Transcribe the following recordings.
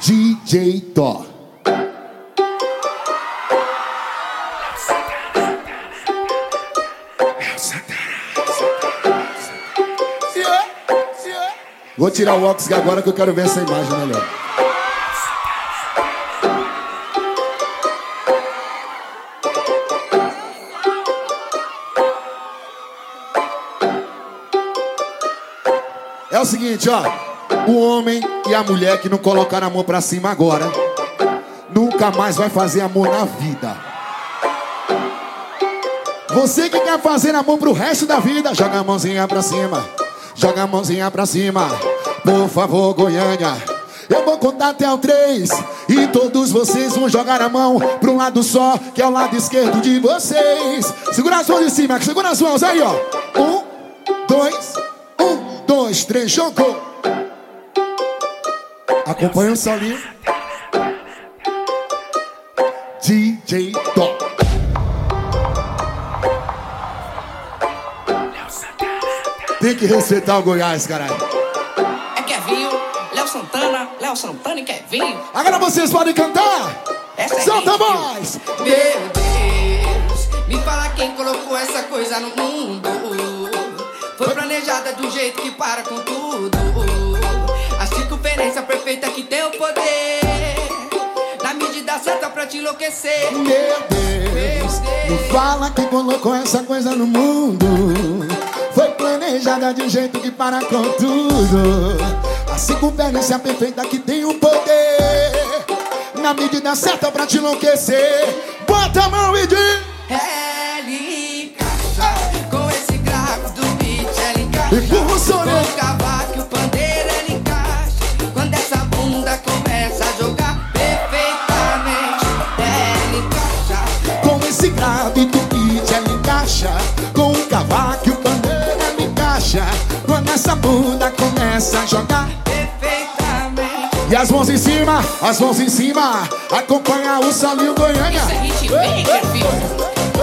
DJ Tó. Vou tirar o óculos agora que eu quero ver essa imagem melhor. É o seguinte, ó. O homem e a mulher que não colocaram a mão pra cima agora, nunca mais vai fazer amor na vida. Você que quer fazer amor pro resto da vida, joga a mãozinha pra cima. Joga a mãozinha pra cima. Por favor, Goiânia. Eu vou contar até o três E todos vocês vão jogar a mão Pro lado só, que é o lado esquerdo de vocês Segura as mãos em cima, segura as mãos aí, ó Um, dois, um, dois, três, jogou Acompanha o solinho DJ Dó Tem que respeitar o Goiás, caralho É Kevinho, Léo Santana, Léo Santana e Kevinho. Agora vocês podem cantar Essa é Solta voz Meu Deus, me fala quem colocou essa coisa no mundo. Foi planejada do jeito que para com tudo. A circunferência perfeita que tem o poder. Na medida certa pra te enlouquecer. Meu Deus, me fala quem colocou essa coisa no mundo. Foi planejada de um jeito que para com tudo. A circunferência perfeita que tem o poder. Na medida certa pra te enlouquecer. Bota a mão e diz. Ela encaixa com esse grave do beat, ela encaixa. Ela encaixa Quando essa bunda começa a jogar Perfeitamente. E as mãos em cima, as mãos em cima Acompanha o Salinho Goiânia gente vem, que filho,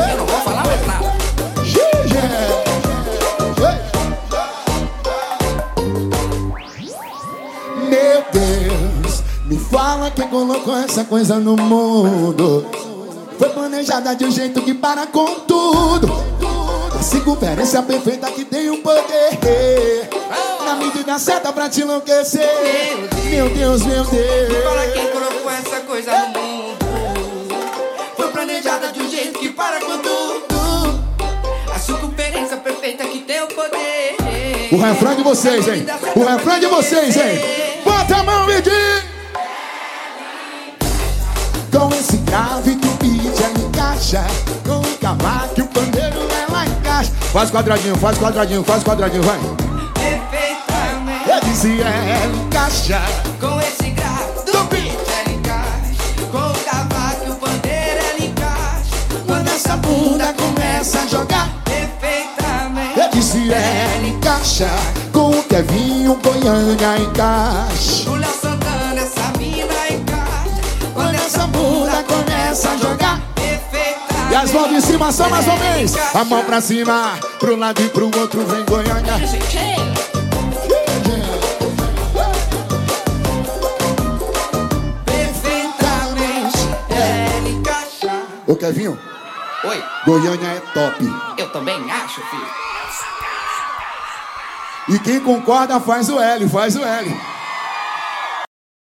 eu não vou falar mais nada. Meu Deus, me fala quem colocou essa coisa no mundo. Foi planejada de um jeito que para com tudo. A circunferência perfeita que tem o poder. Na medida certa pra te enlouquecer. Meu Deus, meu Deus. quem colocou essa coisa no mundo. Foi planejada de um jeito que para com tudo. A circunferência perfeita que tem o poder. O refrão de vocês, hein? O refrão de vocês, hein? Bota a mão e diz. Com esse grave que o beat ela encaixa Com o cavaco e o pandeiro Faz quadradinho, faz quadradinho, faz quadradinho, vai Perfeitamente. Eu dizia ela encaixa Com esse grave do beat, ela encaixa. Com o cavaco e o pandeiro, ela encaixa. Quando essa bunda começa a jogar Perfeitamente. Eu dizia ela encaixa Com o Kevinho, Goiânia encaixa Perfeitamente. E as mãos de cima só mais uma vez A mão pra cima, pro lado e pro outro vem Goiânia. Ô Kevinho, Oi, Goiânia é top eu também acho, filho. E quem concorda faz o L, faz o L